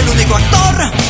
el único actor